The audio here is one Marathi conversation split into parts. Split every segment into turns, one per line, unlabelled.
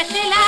रचला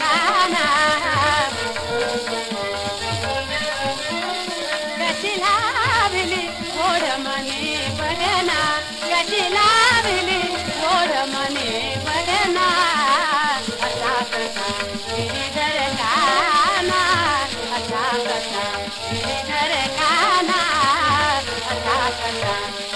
गाना रचला गोर मनी भरना गि लाभली मनी भरना आता कसा दर गाना आता